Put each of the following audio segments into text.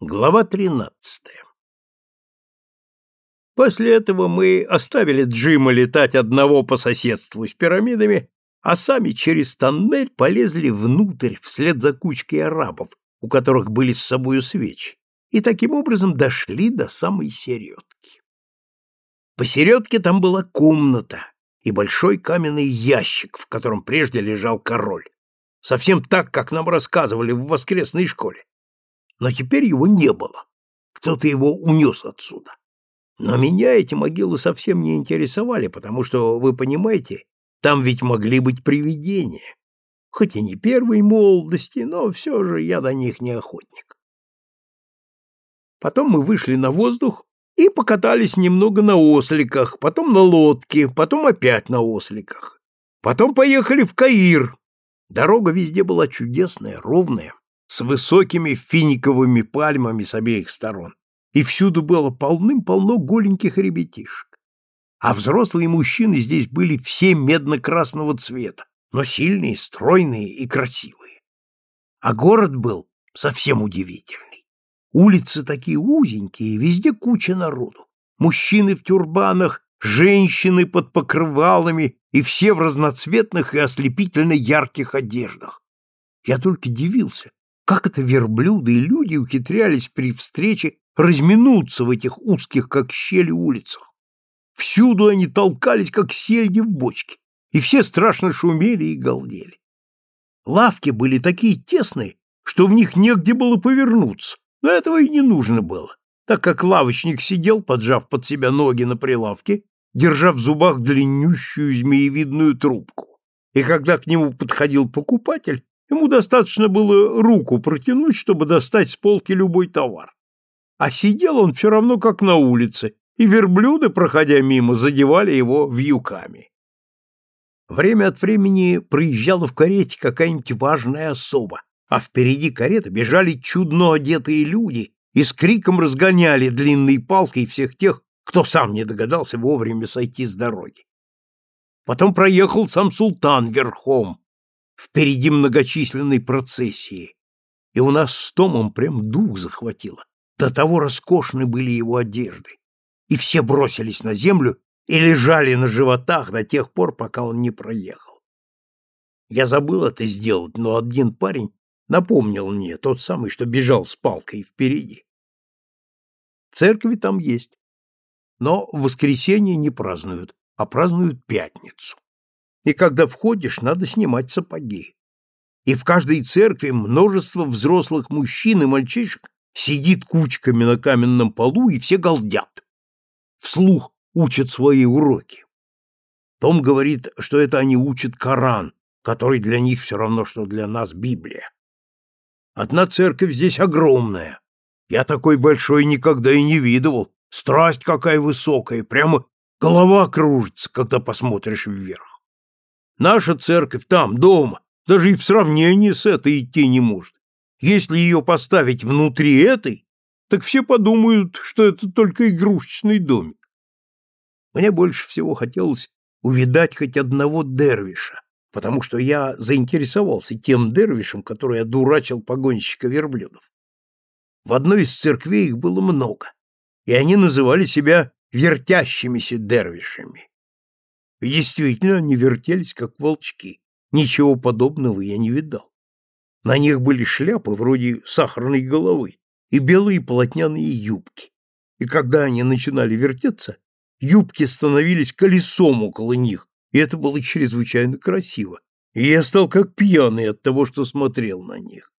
Глава тринадцатая После этого мы оставили Джима летать одного по соседству с пирамидами, а сами через тоннель полезли внутрь вслед за кучкой арабов, у которых были с собою свечи, и таким образом дошли до самой середки. Посередке там была комната и большой каменный ящик, в котором прежде лежал король. Совсем так, как нам рассказывали в воскресной школе но теперь его не было. Кто-то его унес отсюда. Но меня эти могилы совсем не интересовали, потому что, вы понимаете, там ведь могли быть привидения. Хоть и не первой молодости, но все же я до них не охотник. Потом мы вышли на воздух и покатались немного на осликах, потом на лодке, потом опять на осликах. Потом поехали в Каир. Дорога везде была чудесная, ровная с высокими финиковыми пальмами с обеих сторон, и всюду было полным-полно голеньких ребятишек. А взрослые мужчины здесь были все медно-красного цвета, но сильные, стройные и красивые. А город был совсем удивительный. Улицы такие узенькие, везде куча народу. Мужчины в тюрбанах, женщины под покрывалами и все в разноцветных и ослепительно ярких одеждах. Я только дивился, как это верблюды и люди ухитрялись при встрече разминуться в этих узких, как щели, улицах? Всюду они толкались, как сельди в бочке, и все страшно шумели и галдели. Лавки были такие тесные, что в них негде было повернуться, но этого и не нужно было, так как лавочник сидел, поджав под себя ноги на прилавке, держа в зубах длиннющую змеевидную трубку. И когда к нему подходил покупатель, Ему достаточно было руку протянуть, чтобы достать с полки любой товар. А сидел он все равно как на улице, и верблюды, проходя мимо, задевали его вьюками. Время от времени проезжала в карете какая-нибудь важная особа, а впереди кареты бежали чудно одетые люди и с криком разгоняли длинной палкой всех тех, кто сам не догадался вовремя сойти с дороги. Потом проехал сам султан верхом, впереди многочисленной процессии, и у нас с Томом прям дух захватило. До того роскошны были его одежды. И все бросились на землю и лежали на животах до тех пор, пока он не проехал. Я забыл это сделать, но один парень напомнил мне, тот самый, что бежал с палкой впереди. Церкви там есть, но в воскресенье не празднуют, а празднуют пятницу и когда входишь, надо снимать сапоги. И в каждой церкви множество взрослых мужчин и мальчишек сидит кучками на каменном полу, и все галдят. Вслух учат свои уроки. Том говорит, что это они учат Коран, который для них все равно, что для нас Библия. Одна церковь здесь огромная. Я такой большой никогда и не видывал. Страсть какая высокая, прямо голова кружится, когда посмотришь вверх. Наша церковь там, дома, даже и в сравнении с этой идти не может. Если ее поставить внутри этой, так все подумают, что это только игрушечный домик. Мне больше всего хотелось увидать хоть одного дервиша, потому что я заинтересовался тем дервишем, который одурачил погонщика верблюдов. В одной из церквей их было много, и они называли себя вертящимися дервишами. Действительно, они вертелись, как волчки. Ничего подобного я не видал. На них были шляпы вроде сахарной головы и белые полотняные юбки. И когда они начинали вертеться, юбки становились колесом около них, и это было чрезвычайно красиво. И я стал как пьяный от того, что смотрел на них.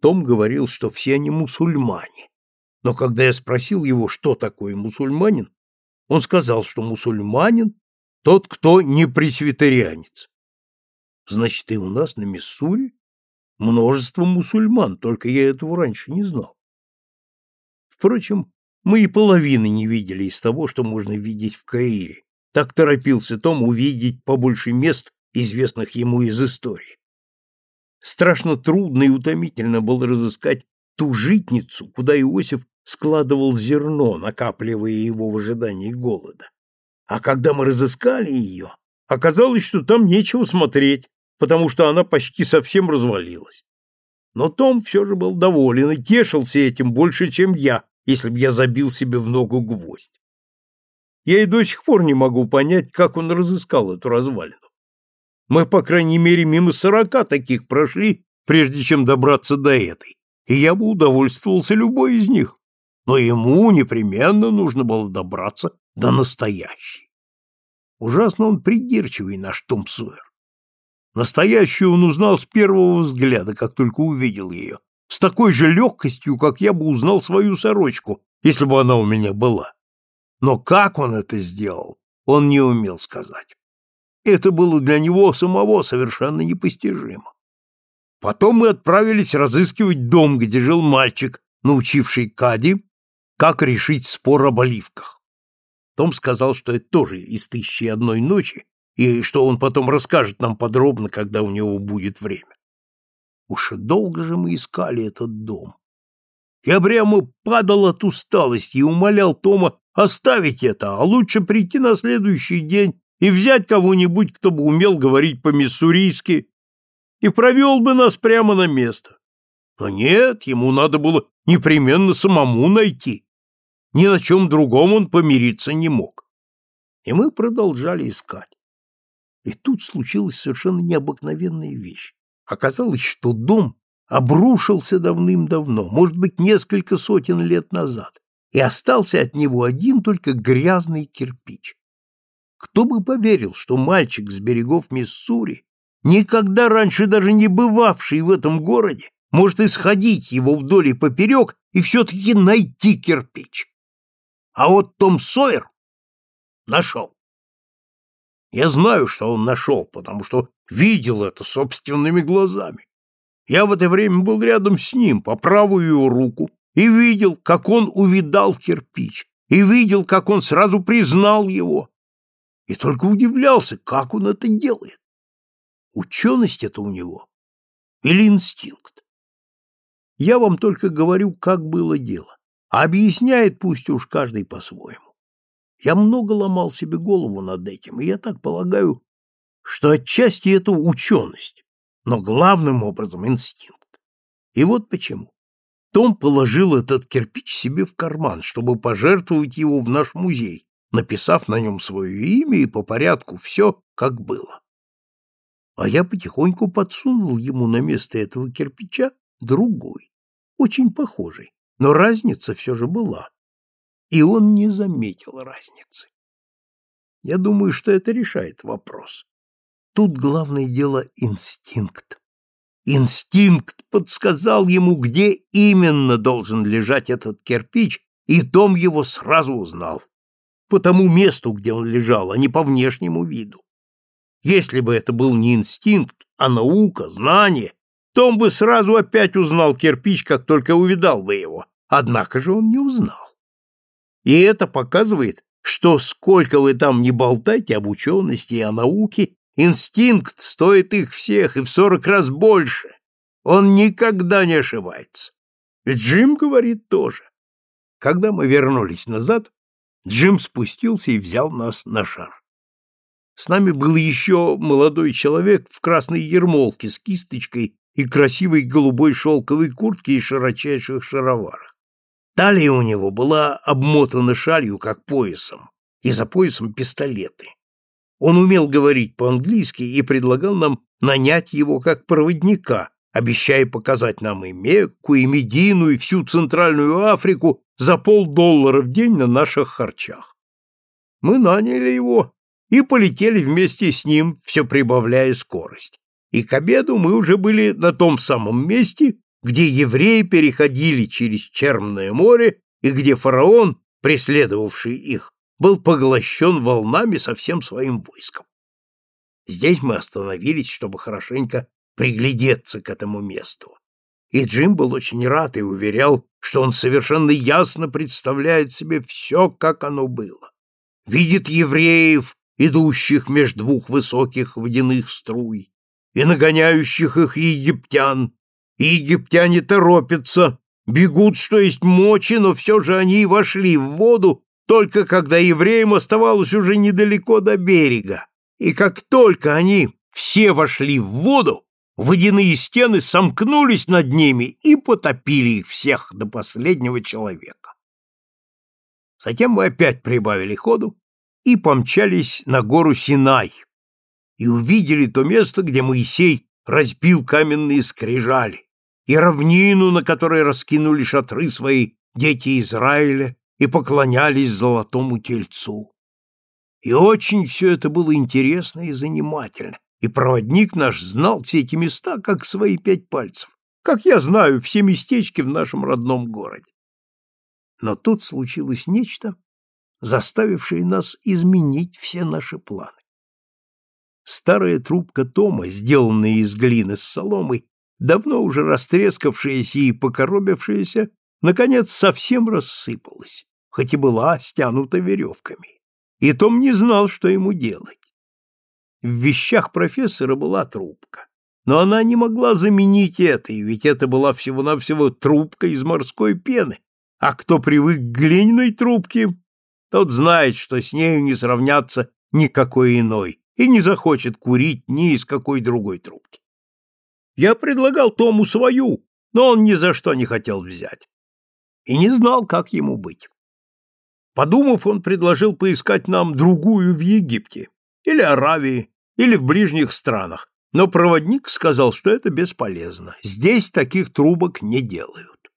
Том говорил, что все они мусульмане. Но когда я спросил его, что такое мусульманин, он сказал, что мусульманин тот, кто не пресвитерианец. Значит, и у нас на Миссури множество мусульман, только я этого раньше не знал. Впрочем, мы и половины не видели из того, что можно видеть в Каире. Так торопился Том увидеть побольше мест, известных ему из истории. Страшно трудно и утомительно было разыскать ту житницу, куда Иосиф складывал зерно, накапливая его в ожидании голода. А когда мы разыскали ее, оказалось, что там нечего смотреть, потому что она почти совсем развалилась. Но Том все же был доволен и тешился этим больше, чем я, если б я забил себе в ногу гвоздь. Я и до сих пор не могу понять, как он разыскал эту развалину. Мы, по крайней мере, мимо сорока таких прошли, прежде чем добраться до этой, и я бы удовольствовался любой из них. Но ему непременно нужно было добраться до настоящей. Ужасно он придирчивый, наш Том Сойер. Настоящую он узнал с первого взгляда, как только увидел ее, с такой же легкостью, как я бы узнал свою сорочку, если бы она у меня была. Но как он это сделал, он не умел сказать. Это было для него самого совершенно непостижимо. Потом мы отправились разыскивать дом, где жил мальчик, научивший Кади, как решить спор об оливках. Том сказал, что это тоже из «Тысячи одной ночи», и что он потом расскажет нам подробно, когда у него будет время. Уж и долго же мы искали этот дом. Я прямо падал от усталости и умолял Тома оставить это, а лучше прийти на следующий день и взять кого-нибудь, кто бы умел говорить по-миссурийски, и провел бы нас прямо на место. Но нет, ему надо было непременно самому найти. Ни на чем другом он помириться не мог. И мы продолжали искать. И тут случилась совершенно необыкновенная вещь. Оказалось, что дом обрушился давным-давно, может быть, несколько сотен лет назад, и остался от него один только грязный кирпич. Кто бы поверил, что мальчик с берегов Миссури, никогда раньше даже не бывавший в этом городе, может исходить его вдоль и поперек и все-таки найти кирпич. А вот Том Сойер нашел. Я знаю, что он нашел, потому что видел это собственными глазами. Я в это время был рядом с ним, по правую его руку, и видел, как он увидал кирпич, и видел, как он сразу признал его, и только удивлялся, как он это делает. Ученость это у него или инстинкт? Я вам только говорю, как было дело, объясняет пусть уж каждый по-своему. Я много ломал себе голову над этим, и я так полагаю, что отчасти это ученость, но главным образом инстинкт. И вот почему. Том положил этот кирпич себе в карман, чтобы пожертвовать его в наш музей, написав на нем свое имя и по порядку все, как было. А я потихоньку подсунул ему на место этого кирпича другой, очень похожий, но разница все же была и он не заметил разницы. Я думаю, что это решает вопрос. Тут главное дело инстинкт. Инстинкт подсказал ему, где именно должен лежать этот кирпич, и Том его сразу узнал. По тому месту, где он лежал, а не по внешнему виду. Если бы это был не инстинкт, а наука, знание, Том бы сразу опять узнал кирпич, как только увидал бы его. Однако же он не узнал. И это показывает, что сколько вы там не болтайте об учености и о науке, инстинкт стоит их всех и в сорок раз больше. Он никогда не ошибается. Ведь Джим говорит тоже. Когда мы вернулись назад, Джим спустился и взял нас на шар. С нами был еще молодой человек в красной ермолке с кисточкой и красивой голубой шелковой куртке и широчайших шароварах. Талия у него была обмотана шалью, как поясом, и за поясом пистолеты. Он умел говорить по-английски и предлагал нам нанять его как проводника, обещая показать нам и Мекку, и Медину, и всю Центральную Африку за полдоллара в день на наших харчах. Мы наняли его и полетели вместе с ним, все прибавляя скорость. И к обеду мы уже были на том самом месте, где евреи переходили через Черное море и где фараон, преследовавший их, был поглощен волнами со всем своим войском. Здесь мы остановились, чтобы хорошенько приглядеться к этому месту. И Джим был очень рад и уверял, что он совершенно ясно представляет себе все, как оно было. Видит евреев, идущих между двух высоких водяных струй, и нагоняющих их египтян, и египтяне торопятся, бегут, что есть мочи, но все же они вошли в воду, только когда евреям оставалось уже недалеко до берега. И как только они все вошли в воду, водяные стены сомкнулись над ними и потопили их всех до последнего человека. Затем мы опять прибавили ходу и помчались на гору Синай и увидели то место, где Моисей разбил каменные скрижали, и равнину, на которой раскинули шатры свои дети Израиля и поклонялись золотому тельцу. И очень все это было интересно и занимательно, и проводник наш знал все эти места, как свои пять пальцев, как я знаю все местечки в нашем родном городе. Но тут случилось нечто, заставившее нас изменить все наши планы. Старая трубка Тома, сделанная из глины с соломой, давно уже растрескавшаяся и покоробившаяся, наконец совсем рассыпалась, хоть и была стянута веревками. И Том не знал, что ему делать. В вещах профессора была трубка, но она не могла заменить этой, ведь это была всего-навсего трубка из морской пены, а кто привык к глиняной трубке, тот знает, что с нею не сравнятся никакой иной и не захочет курить ни из какой другой трубки. Я предлагал Тому свою, но он ни за что не хотел взять. И не знал, как ему быть. Подумав, он предложил поискать нам другую в Египте, или Аравии, или в ближних странах, но проводник сказал, что это бесполезно. Здесь таких трубок не делают.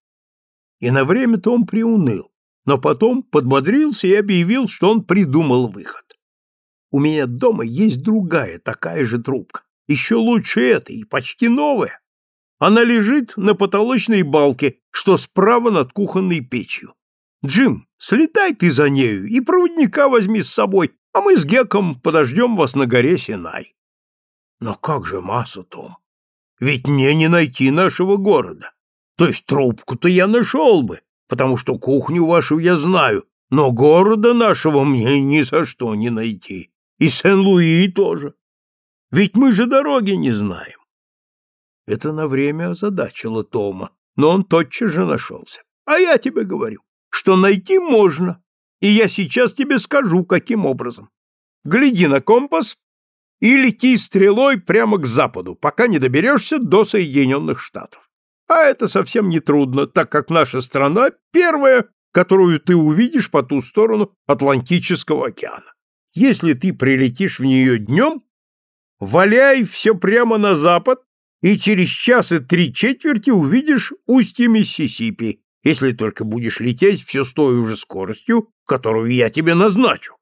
И на время Том приуныл, но потом подбодрился и объявил, что он придумал выход. У меня дома есть другая такая же трубка, еще лучше этой, почти новая. Она лежит на потолочной балке, что справа над кухонной печью. Джим, слетай ты за нею и проводника возьми с собой, а мы с Геком подождем вас на горе Синай. Но как же масса, Том? Ведь мне не найти нашего города. То есть трубку-то я нашел бы, потому что кухню вашу я знаю, но города нашего мне ни за что не найти. И Сен-Луи тоже. Ведь мы же дороги не знаем. Это на время озадачило Тома, но он тотчас же нашелся. А я тебе говорю, что найти можно, и я сейчас тебе скажу, каким образом. Гляди на компас и лети стрелой прямо к западу, пока не доберешься до Соединенных Штатов. А это совсем не трудно, так как наша страна первая, которую ты увидишь по ту сторону Атлантического океана. Если ты прилетишь в нее днем, валяй все прямо на запад, и через час и три четверти увидишь устье Миссисипи, если только будешь лететь все с той же скоростью, которую я тебе назначу.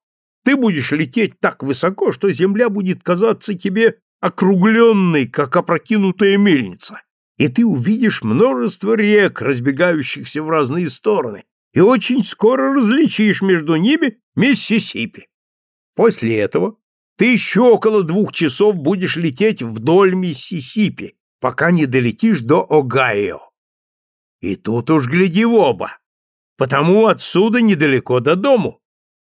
Ты будешь лететь так высоко, что земля будет казаться тебе округленной, как опрокинутая мельница, и ты увидишь множество рек, разбегающихся в разные стороны, и очень скоро различишь между ними Миссисипи. После этого ты еще около двух часов будешь лететь вдоль Миссисипи, пока не долетишь до Огайо. И тут уж гляди в оба, потому отсюда недалеко до дому.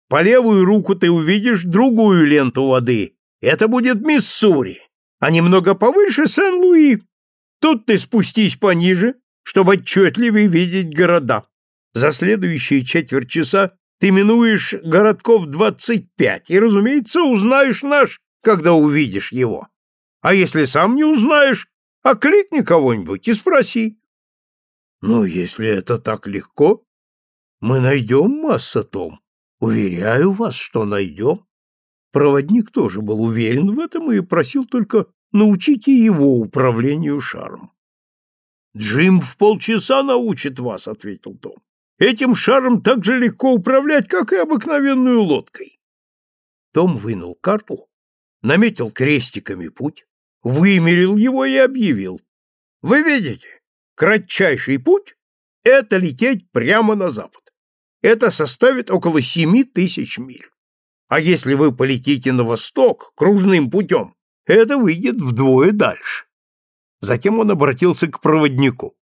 По левую руку ты увидишь другую ленту воды. Это будет Миссури, а немного повыше Сен-Луи. Тут ты спустись пониже, чтобы отчетливее видеть города. За следующие четверть часа ты минуешь городков двадцать пять и, разумеется, узнаешь наш, когда увидишь его. А если сам не узнаешь, окликни кого-нибудь и спроси. Ну, если это так легко, мы найдем масса том. Уверяю вас, что найдем. Проводник тоже был уверен в этом и просил только научите его управлению шаром. Джим в полчаса научит вас, ответил Том. Этим шаром так же легко управлять, как и обыкновенную лодкой. Том вынул карту, наметил крестиками путь, вымерил его и объявил. Вы видите, кратчайший путь — это лететь прямо на запад. Это составит около семи тысяч миль. А если вы полетите на восток кружным путем, это выйдет вдвое дальше. Затем он обратился к проводнику.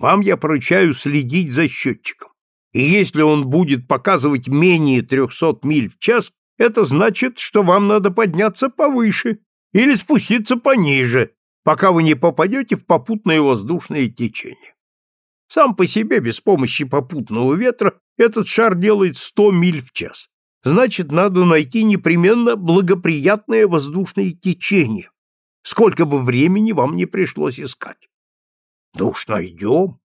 Вам я поручаю следить за счетчиком. И если он будет показывать менее трехсот миль в час, это значит, что вам надо подняться повыше или спуститься пониже, пока вы не попадете в попутное воздушное течение. Сам по себе, без помощи попутного ветра, этот шар делает сто миль в час. Значит, надо найти непременно благоприятное воздушное течение, сколько бы времени вам не пришлось искать. Да уж найдем.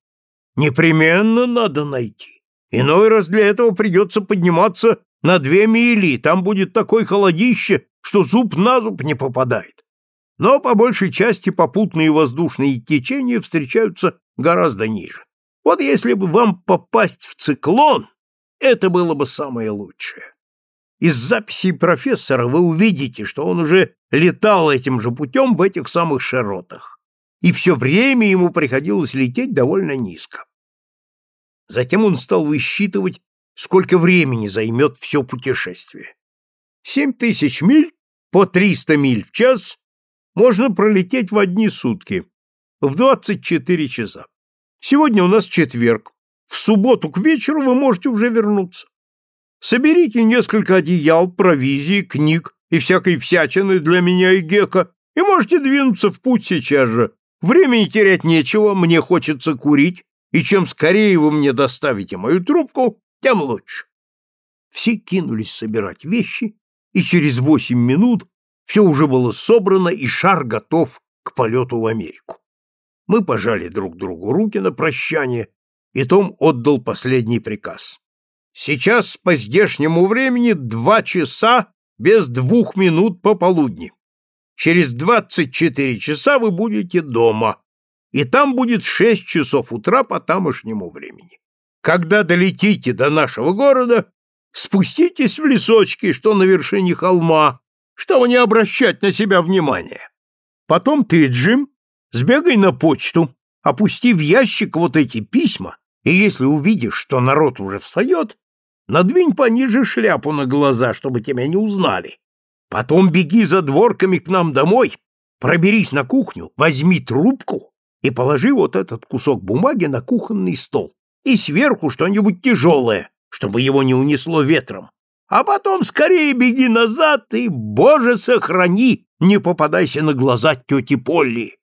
Непременно надо найти. Иной раз для этого придется подниматься на две мили, там будет такое холодище, что зуб на зуб не попадает. Но по большей части попутные воздушные течения встречаются гораздо ниже. Вот если бы вам попасть в циклон, это было бы самое лучшее. Из записей профессора вы увидите, что он уже летал этим же путем в этих самых широтах, и все время ему приходилось лететь довольно низко. Затем он стал высчитывать, сколько времени займет все путешествие. Семь тысяч миль по триста миль в час можно пролететь в одни сутки, в двадцать четыре часа. Сегодня у нас четверг. В субботу к вечеру вы можете уже вернуться. Соберите несколько одеял, провизии, книг и всякой всячины для меня и Гека, и можете двинуться в путь сейчас же. Времени терять нечего, мне хочется курить, и чем скорее вы мне доставите мою трубку, тем лучше. Все кинулись собирать вещи, и через восемь минут все уже было собрано, и шар готов к полету в Америку. Мы пожали друг другу руки на прощание, и Том отдал последний приказ. «Сейчас по здешнему времени два часа без двух минут пополудни. Через двадцать четыре часа вы будете дома, и там будет шесть часов утра по тамошнему времени. Когда долетите до нашего города, спуститесь в лесочки, что на вершине холма, чтобы не обращать на себя внимания. Потом ты, Джим, сбегай на почту, опусти в ящик вот эти письма, и если увидишь, что народ уже встает, надвинь пониже шляпу на глаза, чтобы тебя не узнали. Потом беги за дворками к нам домой, проберись на кухню, возьми трубку и положи вот этот кусок бумаги на кухонный стол. И сверху что-нибудь тяжелое, чтобы его не унесло ветром. А потом скорее беги назад и, боже, сохрани, не попадайся на глаза тети Полли.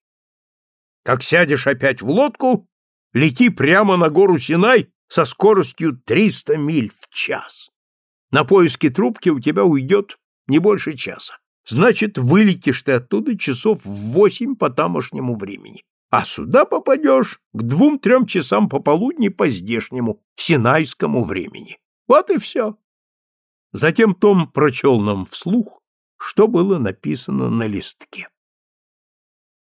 Как сядешь опять в лодку, лети прямо на гору Синай со скоростью 300 миль в час. На поиски трубки у тебя уйдет не больше часа. Значит, вылетишь ты оттуда часов в восемь по тамошнему времени а сюда попадешь к двум-трем часам пополудни по здешнему, синайскому времени. Вот и все. Затем Том прочел нам вслух, что было написано на листке.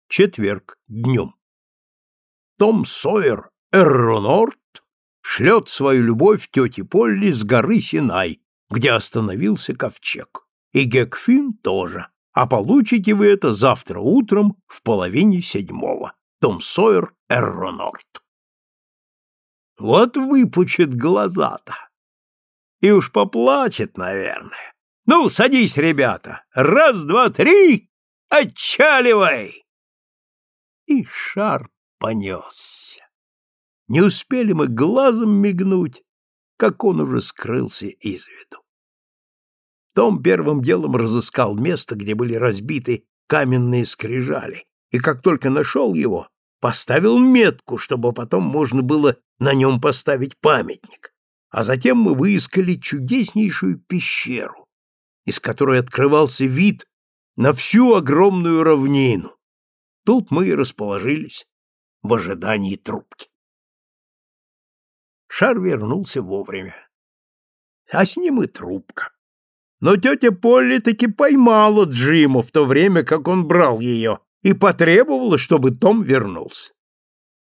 Четверг, днем. Том Сойер Эрронорт шлет свою любовь тете Полли с горы Синай, где остановился ковчег. И Гекфин тоже. А получите вы это завтра утром в половине седьмого. Том Сойер Эрронорт. Вот выпучит глаза-то. И уж поплачет, наверное. Ну, садись, ребята. Раз, два, три. Отчаливай! И шар понесся. Не успели мы глазом мигнуть, как он уже скрылся из виду. Том первым делом разыскал место, где были разбиты каменные скрижали, и как только нашел его, поставил метку, чтобы потом можно было на нем поставить памятник. А затем мы выискали чудеснейшую пещеру, из которой открывался вид на всю огромную равнину. Тут мы и расположились в ожидании трубки. Шар вернулся вовремя. А с ним и трубка. Но тетя Полли таки поймала Джима в то время, как он брал ее, и потребовала, чтобы Том вернулся.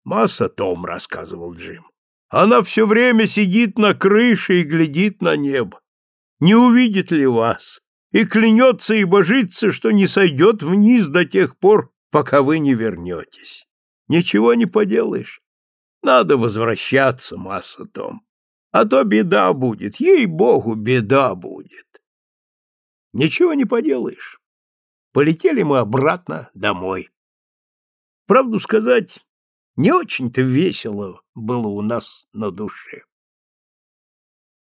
«Масса Том», — рассказывал Джим. «Она все время сидит на крыше и глядит на небо. Не увидит ли вас? И клянется и божится, что не сойдет вниз до тех пор, пока вы не вернетесь. Ничего не поделаешь. Надо возвращаться, Масса Том. А то беда будет, ей-богу, беда будет. Ничего не поделаешь полетели мы обратно домой. Правду сказать, не очень-то весело было у нас на душе.